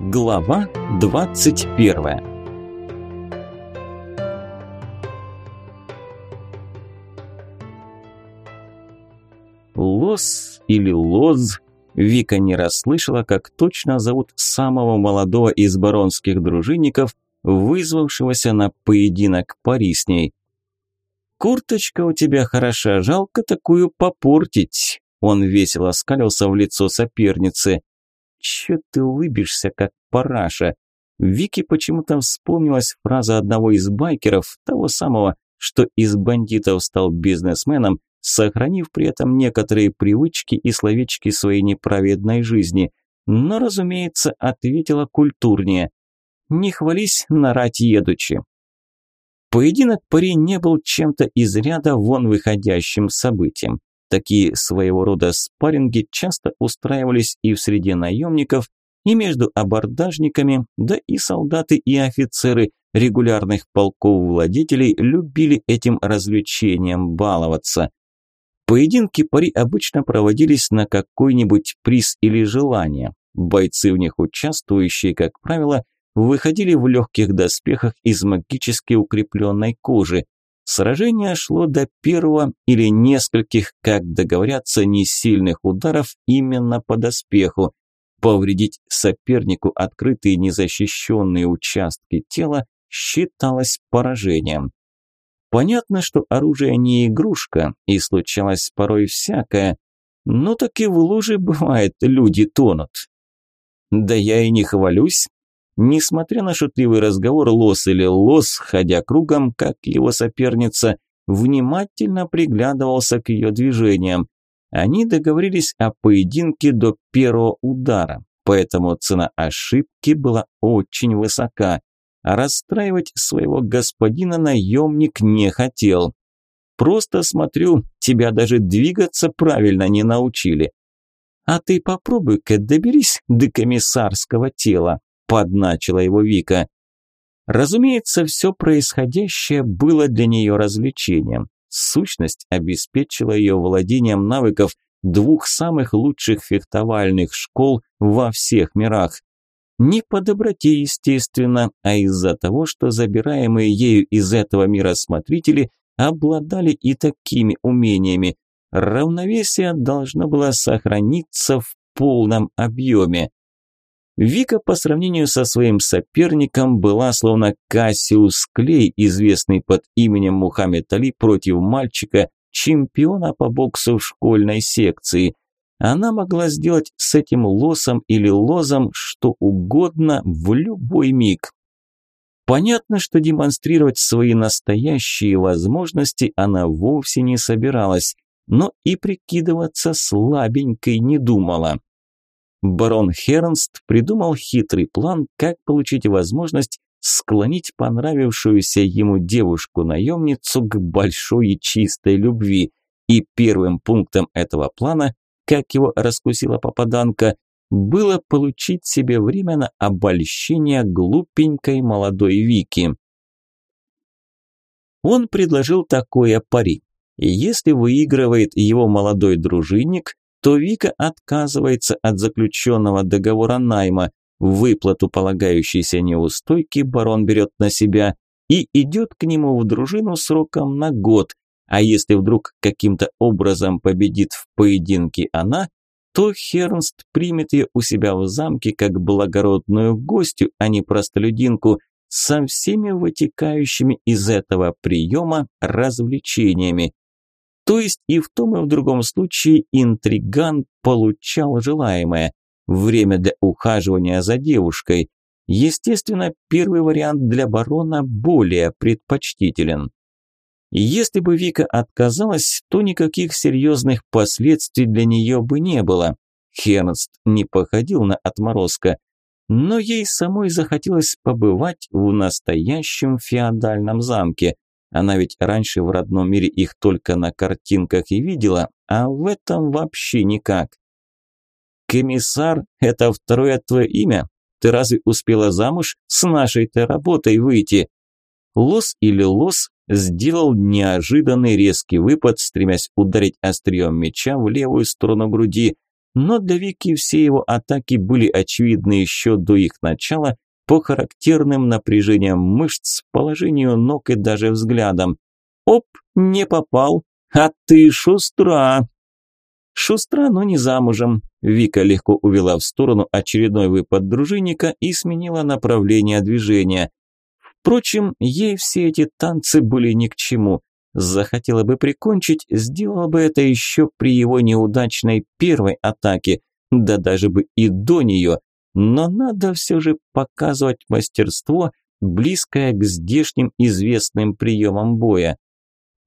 Глава 21 Лос или Лоз Вика не расслышала, как точно зовут самого молодого из баронских дружинников, вызвавшегося на поединок пари с ней. «Курточка у тебя хороша, жалко такую попортить», он весело скалился в лицо соперницы. «Чё ты улыбишься, как параша?» Вике почему-то вспомнилась фраза одного из байкеров, того самого, что из бандитов стал бизнесменом, сохранив при этом некоторые привычки и словечки своей неправедной жизни. Но, разумеется, ответила культурнее. «Не хвались, нарать едучи». Поединок пари не был чем-то из ряда вон выходящим событием. Такие своего рода спарринги часто устраивались и в среде наемников, и между абордажниками, да и солдаты и офицеры регулярных полков владетелей любили этим развлечением баловаться. Поединки пари обычно проводились на какой-нибудь приз или желание. Бойцы в них участвующие, как правило, выходили в легких доспехах из магически укрепленной кожи, Сражение шло до первого или нескольких, как договорятся, несильных ударов именно по доспеху. Повредить сопернику открытые незащищенные участки тела считалось поражением. Понятно, что оружие не игрушка, и случалось порой всякое, но так и в луже бывает, люди тонут. Да я и не хвалюсь, Несмотря на шутливый разговор, Лос или Лос, ходя кругом, как его соперница, внимательно приглядывался к ее движениям. Они договорились о поединке до первого удара, поэтому цена ошибки была очень высока. А расстраивать своего господина наемник не хотел. «Просто смотрю, тебя даже двигаться правильно не научили. А ты попробуй-ка доберись до комиссарского тела», подначила его Вика. Разумеется, все происходящее было для нее развлечением. Сущность обеспечила ее владением навыков двух самых лучших фехтовальных школ во всех мирах. Не по доброте, естественно, а из-за того, что забираемые ею из этого мира смотрители обладали и такими умениями. Равновесие должно было сохраниться в полном объеме. Вика по сравнению со своим соперником была словно Кассиус Клей, известный под именем Мухаммед Али против мальчика, чемпиона по боксу в школьной секции. Она могла сделать с этим лосом или лозом что угодно в любой миг. Понятно, что демонстрировать свои настоящие возможности она вовсе не собиралась, но и прикидываться слабенькой не думала. Барон Хернст придумал хитрый план, как получить возможность склонить понравившуюся ему девушку-наемницу к большой и чистой любви. И первым пунктом этого плана, как его раскусила попаданка, было получить себе время на обольщение глупенькой молодой Вики. Он предложил такое пари. Если выигрывает его молодой дружинник, то Вика отказывается от заключенного договора найма, выплату полагающейся неустойки барон берет на себя и идет к нему в дружину сроком на год, а если вдруг каким-то образом победит в поединке она, то Хернст примет ее у себя в замке как благородную гостью, а не простолюдинку, со всеми вытекающими из этого приема развлечениями. То есть и в том, и в другом случае интриган получал желаемое – время для ухаживания за девушкой. Естественно, первый вариант для барона более предпочтителен. Если бы Вика отказалась, то никаких серьезных последствий для нее бы не было. Хернст не походил на отморозка, но ей самой захотелось побывать в настоящем феодальном замке – она ведь раньше в родном мире их только на картинках и видела, а в этом вообще никак. «Комиссар – это второе твое имя? Ты разве успела замуж с нашей-то работой выйти?» Лос или Лос сделал неожиданный резкий выпад, стремясь ударить острием меча в левую сторону груди, но для Вики все его атаки были очевидны еще до их начала по характерным напряжениям мышц, положению ног и даже взглядам. «Оп, не попал! А ты шустра!» Шустра, но не замужем. Вика легко увела в сторону очередной выпад дружинника и сменила направление движения. Впрочем, ей все эти танцы были ни к чему. Захотела бы прикончить, сделала бы это еще при его неудачной первой атаке, да даже бы и до нее. Но надо все же показывать мастерство, близкое к здешним известным приемам боя.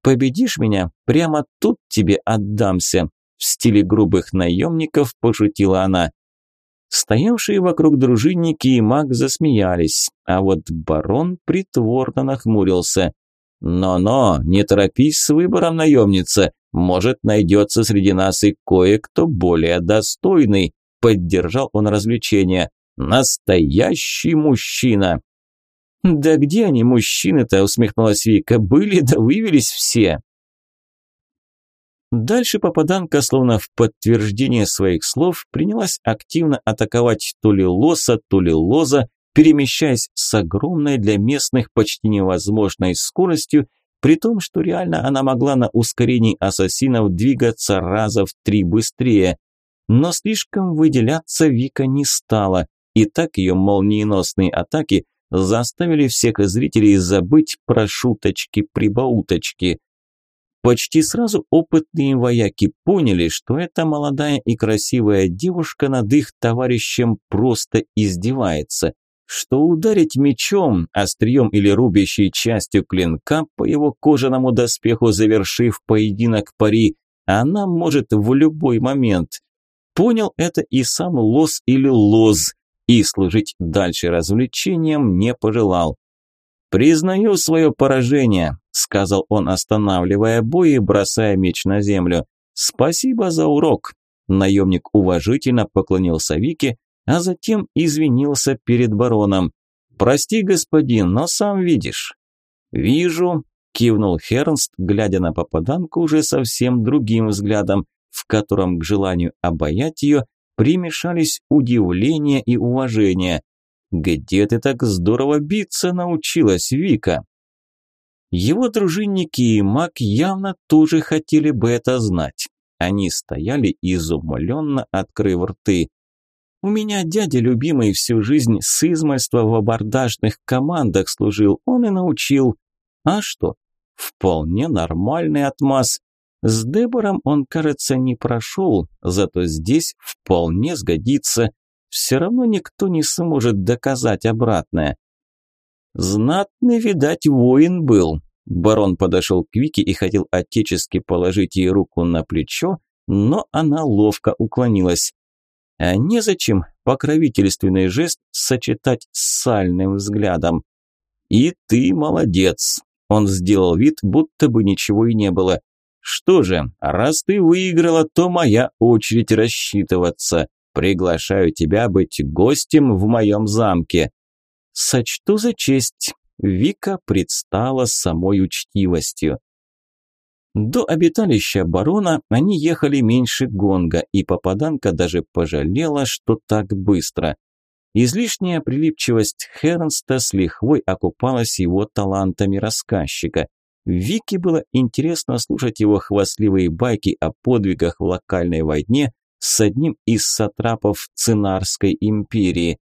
Победишь меня, прямо тут тебе отдамся, в стиле грубых наемников пошутила она. Стоявшие вокруг дружинники и маг засмеялись, а вот барон притворно нахмурился. «Но-но, не торопись с выбором, наемница. Может, найдется среди нас и кое-кто более достойный», – поддержал он развлечение. «Настоящий мужчина!» «Да где они, мужчины-то?» – усмехнулась Вика. «Были да вывелись все!» Дальше попаданка, словно в подтверждение своих слов, принялась активно атаковать то ли лоса, то ли лоза, перемещаясь с огромной для местных почти невозможной скоростью, при том, что реально она могла на ускорении ассасинов двигаться раза в три быстрее. Но слишком выделяться Вика не стала, и так ее молниеносные атаки заставили всех зрителей забыть про шуточки-прибауточки. Почти сразу опытные вояки поняли, что эта молодая и красивая девушка над их товарищем просто издевается, что ударить мечом, острием или рубящей частью клинка по его кожаному доспеху, завершив поединок пари, она может в любой момент. Понял это и сам Лос или Лоз, и служить дальше развлечением не пожелал. «Признаю свое поражение», – сказал он, останавливая бой и бросая меч на землю. «Спасибо за урок». Наемник уважительно поклонился Вике, а затем извинился перед бароном. «Прости, господин, но сам видишь». «Вижу», – кивнул Хернст, глядя на попаданку уже совсем другим взглядом, в котором к желанию обаять ее примешались удивление и уважение. Где ты так здорово биться научилась, Вика? Его дружинники и маг явно тоже хотели бы это знать. Они стояли изумленно, открыв рты. У меня дядя любимый всю жизнь с измольства в абордажных командах служил, он и научил. А что? Вполне нормальный отмаз. С Дебором он, кажется, не прошел, зато здесь вполне сгодится все равно никто не сможет доказать обратное. Знатный, видать, воин был. Барон подошел к Вике и хотел отечески положить ей руку на плечо, но она ловко уклонилась. А незачем покровительственный жест сочетать с сальным взглядом. «И ты молодец!» Он сделал вид, будто бы ничего и не было. «Что же, раз ты выиграла, то моя очередь рассчитываться. Приглашаю тебя быть гостем в моем замке. Сочту за честь. Вика предстала самой учтивостью. До обиталища барона они ехали меньше гонга, и попаданка даже пожалела, что так быстро. Излишняя прилипчивость Хернста с лихвой окупалась его талантами рассказчика. Вике было интересно слушать его хвастливые байки о подвигах в локальной войне, с одним из сатрапов Цинарской империи.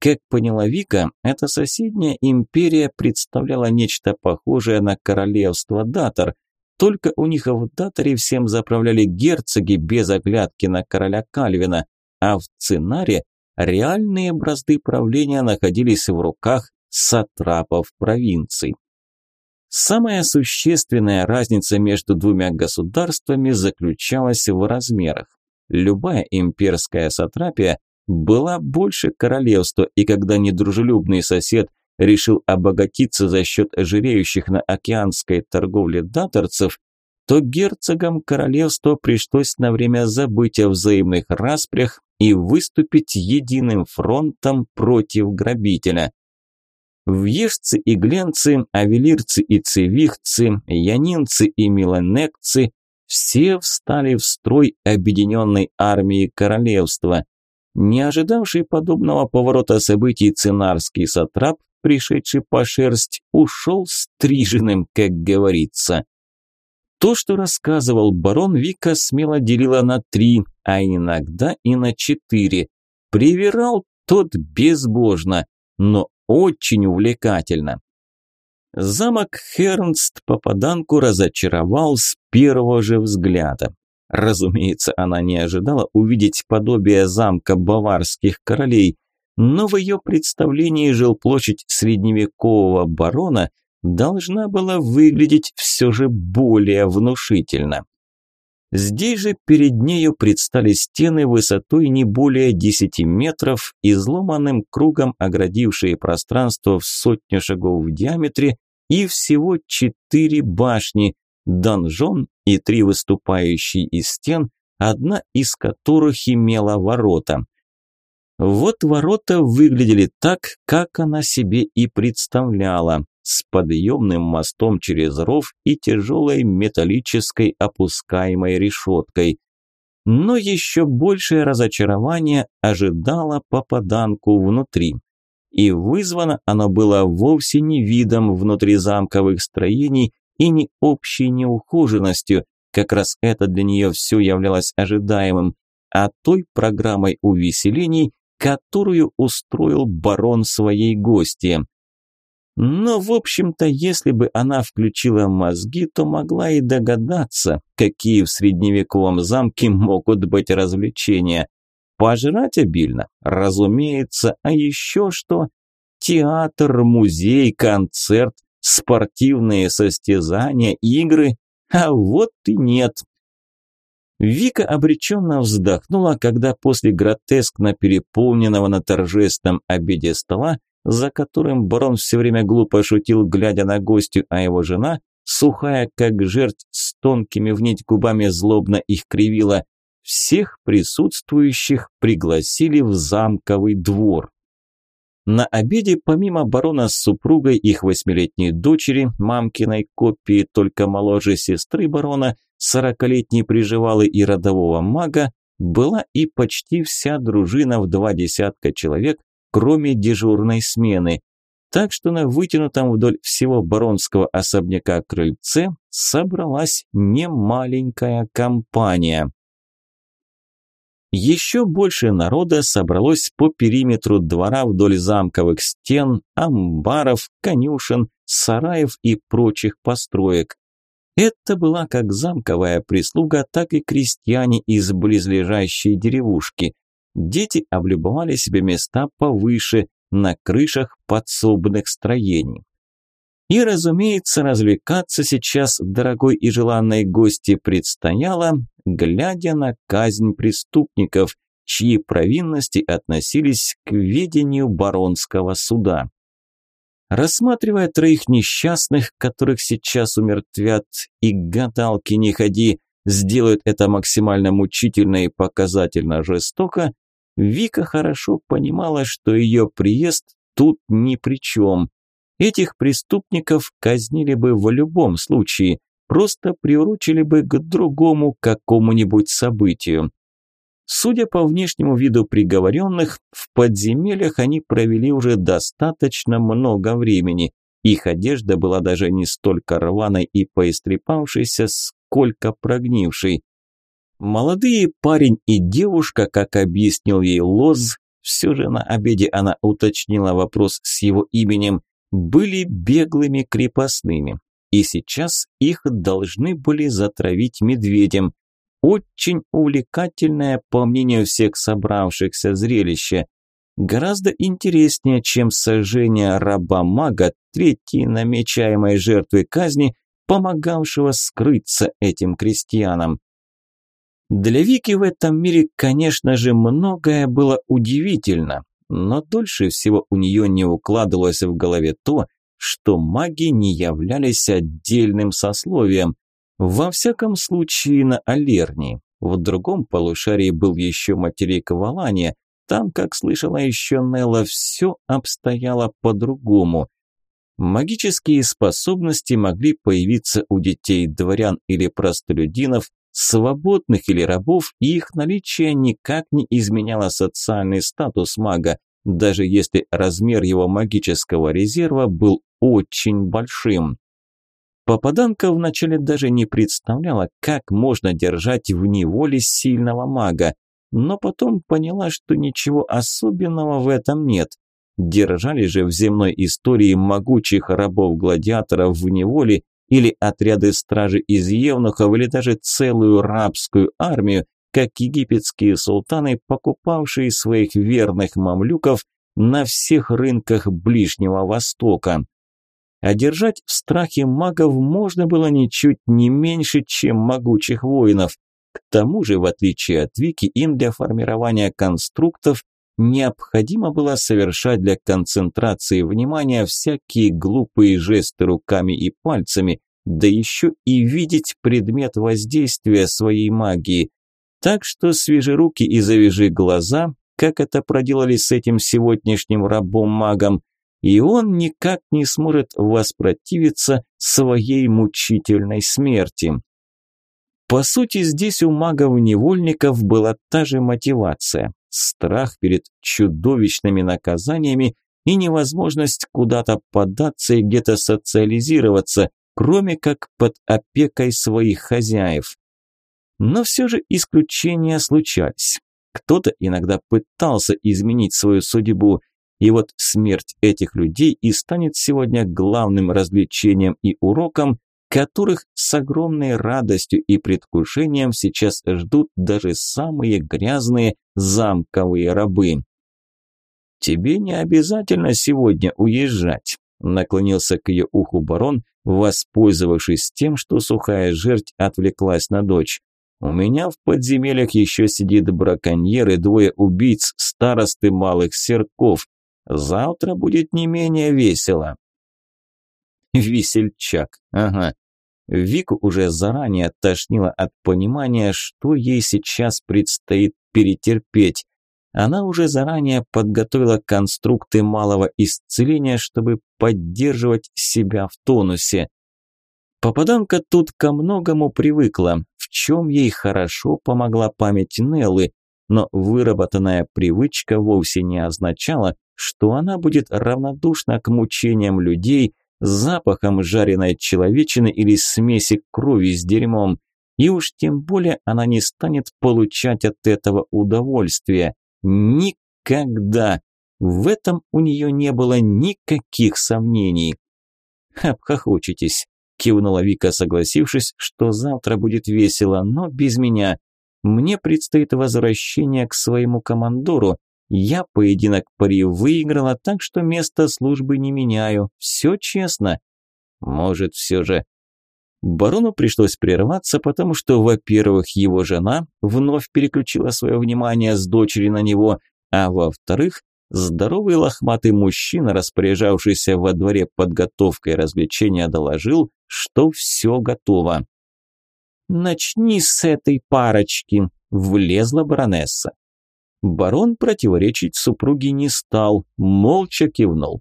Как поняла Вика, эта соседняя империя представляла нечто похожее на королевство Датор, только у них в Датаре всем заправляли герцоги без оглядки на короля Кальвина, а в Цинаре реальные бразды правления находились в руках сатрапов провинций. Самая существенная разница между двумя государствами заключалась в размерах. Любая имперская сатрапия была больше королевства, и когда недружелюбный сосед решил обогатиться за счет ожиреющих на океанской торговле даторцев, то герцогам королевства пришлось на время забыть о взаимных распрях и выступить единым фронтом против грабителя. Вьежцы и гленцы, авелирцы и цивихцы, янинцы и миланекцы все встали в строй объединенной армии королевства. Не ожидавший подобного поворота событий цинарский сатрап, пришедший по шерсть, ушел стриженным, как говорится. То, что рассказывал барон, Вика смело делила на три, а иногда и на четыре. Привирал тот безбожно, но очень увлекательно. Замок Хернст попаданку разочаровал с первого же взгляда. Разумеется, она не ожидала увидеть подобие замка баварских королей, но в ее представлении жилплощадь средневекового барона должна была выглядеть все же более внушительно. Здесь же перед нею предстали стены высотой не более 10 метров, изломанным кругом оградившие пространство в сотню шагов в диаметре и всего четыре башни, донжон и три выступающие из стен, одна из которых имела ворота. Вот ворота выглядели так, как она себе и представляла с подъемным мостом через ров и тяжелой металлической опускаемой решеткой. Но еще большее разочарование ожидало попаданку внутри. И вызвано оно было вовсе не видом внутризамковых строений и не общей неухоженностью, как раз это для нее все являлось ожидаемым, а той программой увеселений, которую устроил барон своей гости. Но, в общем-то, если бы она включила мозги, то могла и догадаться, какие в средневековом замке могут быть развлечения. Пожрать обильно, разумеется, а еще что? Театр, музей, концерт, спортивные состязания, игры. А вот и нет. Вика обреченно вздохнула, когда после гротескно переполненного на торжественном обеде стола за которым барон все время глупо шутил, глядя на гостю, а его жена, сухая как жерть, с тонкими в нить губами злобно их кривила, всех присутствующих пригласили в замковый двор. На обеде помимо барона с супругой их восьмилетней дочери, мамкиной копии только моложе сестры барона, сорокалетней приживалы и родового мага, была и почти вся дружина в два десятка человек, кроме дежурной смены. Так что на вытянутом вдоль всего баронского особняка крыльце собралась немаленькая компания. Еще больше народа собралось по периметру двора вдоль замковых стен, амбаров, конюшен, сараев и прочих построек. Это была как замковая прислуга, так и крестьяне из близлежащей деревушки. Дети облюбовали себе места повыше, на крышах подсобных строений. И, разумеется, развлекаться сейчас дорогой и желанной гости предстояло, глядя на казнь преступников, чьи провинности относились к ведению баронского суда. Рассматривая троих несчастных, которых сейчас умертвят, и гадалки не ходи, сделают это максимально мучительно и показательно жестоко, Вика хорошо понимала, что ее приезд тут ни при чем. Этих преступников казнили бы в любом случае, просто приурочили бы к другому какому-нибудь событию. Судя по внешнему виду приговоренных, в подземельях они провели уже достаточно много времени. Их одежда была даже не столько рваной и поистрепавшейся, сколько прогнившей. Молодые парень и девушка, как объяснил ей Лоз, все же на обеде она уточнила вопрос с его именем, были беглыми крепостными. И сейчас их должны были затравить медведем. Очень увлекательное, по мнению всех собравшихся, зрелище. Гораздо интереснее, чем сожжение раба-мага, третьей намечаемой жертвы казни, помогавшего скрыться этим крестьянам. Для Вики в этом мире, конечно же, многое было удивительно, но дольше всего у нее не укладывалось в голове то, что маги не являлись отдельным сословием, во всяком случае на Алернии. В другом полушарии был еще материк Валания, там, как слышала еще Нелла, все обстояло по-другому. Магические способности могли появиться у детей дворян или простолюдинов свободных или рабов, и их наличие никак не изменяло социальный статус мага, даже если размер его магического резерва был очень большим. Попаданка вначале даже не представляла, как можно держать в неволе сильного мага, но потом поняла, что ничего особенного в этом нет. Держали же в земной истории могучих рабов-гладиаторов в неволе или отряды стражи из евнухов, или даже целую рабскую армию, как египетские султаны, покупавшие своих верных мамлюков на всех рынках Ближнего Востока. Одержать в страхе магов можно было ничуть не меньше, чем могучих воинов. К тому же, в отличие от Вики, им для формирования конструктов необходимо было совершать для концентрации внимания всякие глупые жесты руками и пальцами, да еще и видеть предмет воздействия своей магии. Так что свежи руки и завяжи глаза, как это проделали с этим сегодняшним рабом-магом, и он никак не сможет воспротивиться своей мучительной смерти. По сути, здесь у магов-невольников была та же мотивация – страх перед чудовищными наказаниями и невозможность куда-то податься и где-то социализироваться, кроме как под опекой своих хозяев. Но все же исключения случались. Кто-то иногда пытался изменить свою судьбу, и вот смерть этих людей и станет сегодня главным развлечением и уроком, которых с огромной радостью и предвкушением сейчас ждут даже самые грязные замковые рабы. «Тебе не обязательно сегодня уезжать», – наклонился к ее уху барон, воспользовавшись тем, что сухая жерть отвлеклась на дочь. «У меня в подземельях еще сидит браконьер и двое убийц старосты малых серков. Завтра будет не менее весело. Весельчак, ага. Вику уже заранее тошнило от понимания, что ей сейчас предстоит перетерпеть. Она уже заранее подготовила конструкты малого исцеления, чтобы поддерживать себя в тонусе. Попаданка тут ко многому привыкла, в чем ей хорошо помогла память Неллы, но выработанная привычка вовсе не означала, что она будет равнодушна к мучениям людей, запахом жареной человечины или смеси крови с дерьмом. И уж тем более она не станет получать от этого удовольствия. Никогда. В этом у нее не было никаких сомнений. «Обхохочетесь», – кивнула Вика, согласившись, что завтра будет весело, но без меня. Мне предстоит возвращение к своему командору, я поединок пари выиграла, так что место службы не меняю. Все честно. Может, все же... Барону пришлось прерваться, потому что, во-первых, его жена вновь переключила свое внимание с дочери на него, а во-вторых, здоровый лохматый мужчина, распоряжавшийся во дворе подготовкой развлечения, доложил, что все готово. «Начни с этой парочки», – влезла баронесса. Барон противоречить супруге не стал, молча кивнул.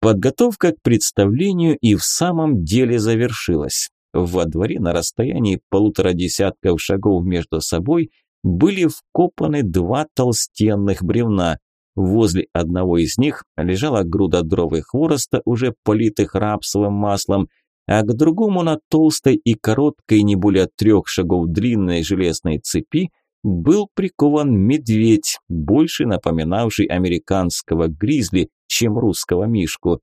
Подготовка к представлению и в самом деле завершилась. Во дворе на расстоянии полутора десятков шагов между собой были вкопаны два толстенных бревна. Возле одного из них лежала груда дров и хвороста, уже политых рапсовым маслом, а к другому на толстой и короткой, не более трех шагов длинной железной цепи был прикован медведь, больше напоминавший американского гризли, чем русского мишку.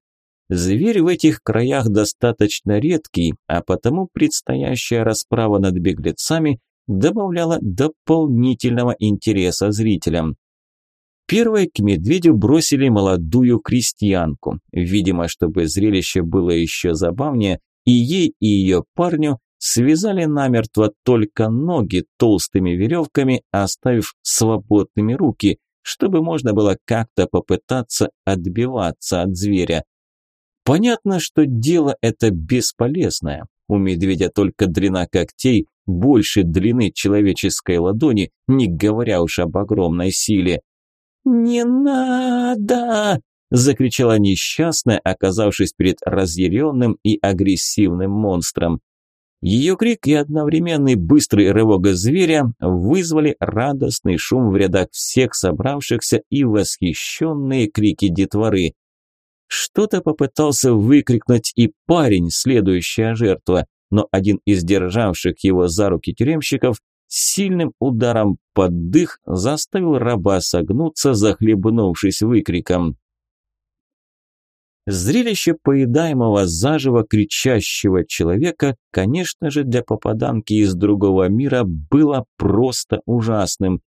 Зверь в этих краях достаточно редкий, а потому предстоящая расправа над беглецами добавляла дополнительного интереса зрителям. Первой к медведю бросили молодую крестьянку. Видимо, чтобы зрелище было еще забавнее, и ей, и ее парню связали намертво только ноги толстыми веревками, оставив свободными руки, чтобы можно было как-то попытаться отбиваться от зверя. Понятно, что дело это бесполезное. У медведя только длина когтей больше длины человеческой ладони, не говоря уж об огромной силе. «Не надо!» – закричала несчастная, оказавшись перед разъяренным и агрессивным монстром. Ее крик и одновременный быстрый рывок зверя вызвали радостный шум в рядах всех собравшихся и восхищенные крики детворы. Что-то попытался выкрикнуть и парень, следующая жертва, но один из державших его за руки тюремщиков сильным ударом под дых заставил раба согнуться, захлебнувшись выкриком. Зрелище поедаемого заживо кричащего человека, конечно же, для попаданки из другого мира было просто ужасным.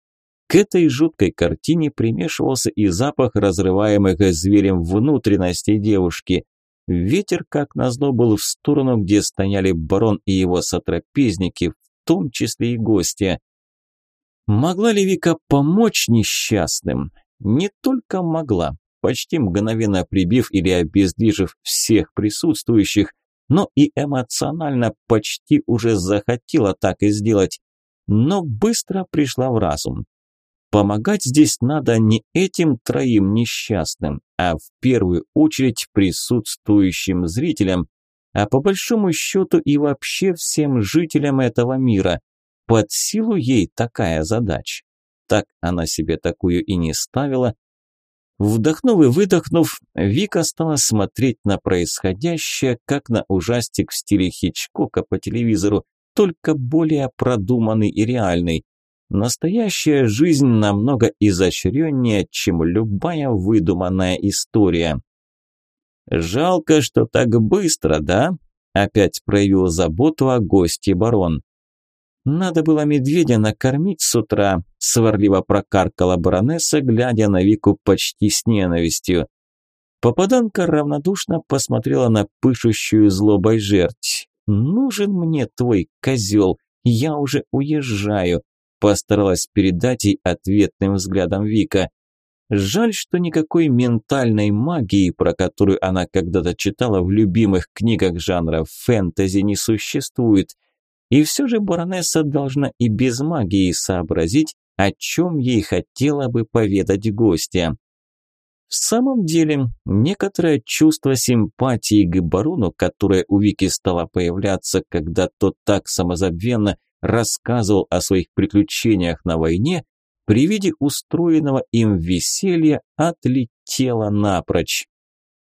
К этой жуткой картине примешивался и запах разрываемых зверем внутренностей девушки. Ветер, как назло, был в сторону, где стояли барон и его сотрапезники, в том числе и гости. Могла ли Вика помочь несчастным? Не только могла, почти мгновенно прибив или обездвижив всех присутствующих, но и эмоционально почти уже захотела так и сделать, но быстро пришла в разум. Помогать здесь надо не этим троим несчастным, а в первую очередь присутствующим зрителям, а по большому счету и вообще всем жителям этого мира. Под силу ей такая задача. Так она себе такую и не ставила, Вдохнув и выдохнув, Вика стала смотреть на происходящее, как на ужастик в стиле Хичкока по телевизору, только более продуманный и реальный. Настоящая жизнь намного изощреннее, чем любая выдуманная история. «Жалко, что так быстро, да?» – опять проявил заботу о гости барон. «Надо было медведя накормить с утра», – сварливо прокаркала баронесса, глядя на Вику почти с ненавистью. Попаданка равнодушно посмотрела на пышущую злобой жерть. «Нужен мне твой козел, я уже уезжаю», – постаралась передать ей ответным взглядом Вика. Жаль, что никакой ментальной магии, про которую она когда-то читала в любимых книгах жанра фэнтези, не существует – и все же баронесса должна и без магии сообразить, о чем ей хотела бы поведать гостя. В самом деле, некоторое чувство симпатии к барону, которое у Вики стало появляться, когда тот так самозабвенно рассказывал о своих приключениях на войне, при виде устроенного им веселья отлетело напрочь.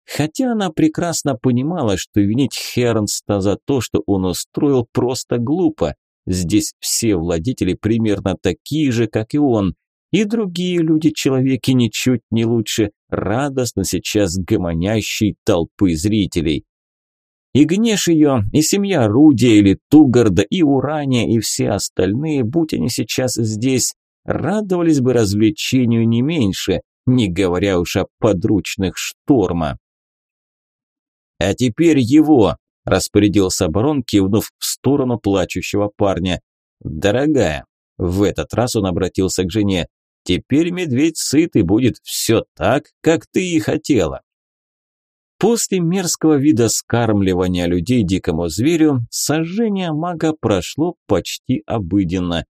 Хотя она прекрасно понимала, что винить Хернста за то, что он устроил, просто глупо. Здесь все владетели примерно такие же, как и он. И другие люди-человеки ничуть не лучше, радостно сейчас гомонящей толпы зрителей. И Гнеш ее, и семья Рудия или Тугарда, и Урания, и все остальные, будь они сейчас здесь, радовались бы развлечению не меньше, не говоря уж о подручных шторма. «А теперь его!» – распорядился барон, кивнув в сторону плачущего парня. «Дорогая!» – в этот раз он обратился к жене. «Теперь медведь сыт и будет все так, как ты и хотела». После мерзкого вида скармливания людей дикому зверю, сожжение мага прошло почти обыденно.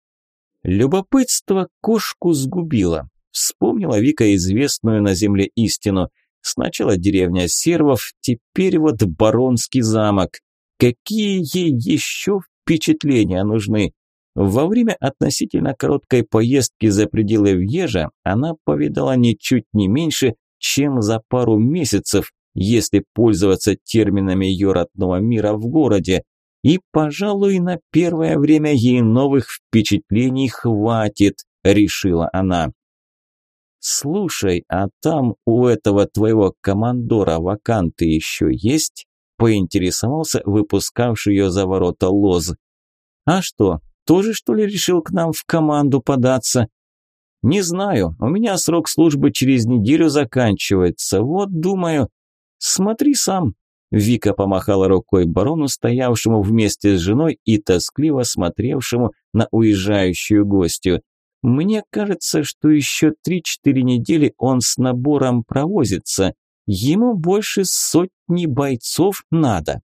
Любопытство кошку сгубило. Вспомнила Вика известную на земле истину – Сначала деревня сервов, теперь вот баронский замок. Какие ей еще впечатления нужны? Во время относительно короткой поездки за пределы Вьежа она повидала ничуть не меньше, чем за пару месяцев, если пользоваться терминами ее родного мира в городе. И, пожалуй, на первое время ей новых впечатлений хватит, решила она. «Слушай, а там у этого твоего командора ваканты еще есть?» – поинтересовался выпускавший ее за ворота лоз. «А что, тоже что ли решил к нам в команду податься?» «Не знаю, у меня срок службы через неделю заканчивается, вот думаю...» «Смотри сам», Вика помахала рукой барону, стоявшему вместе с женой и тоскливо смотревшему на уезжающую гостью. Мне кажется, что еще 3-4 недели он с набором провозится. Ему больше сотни бойцов надо.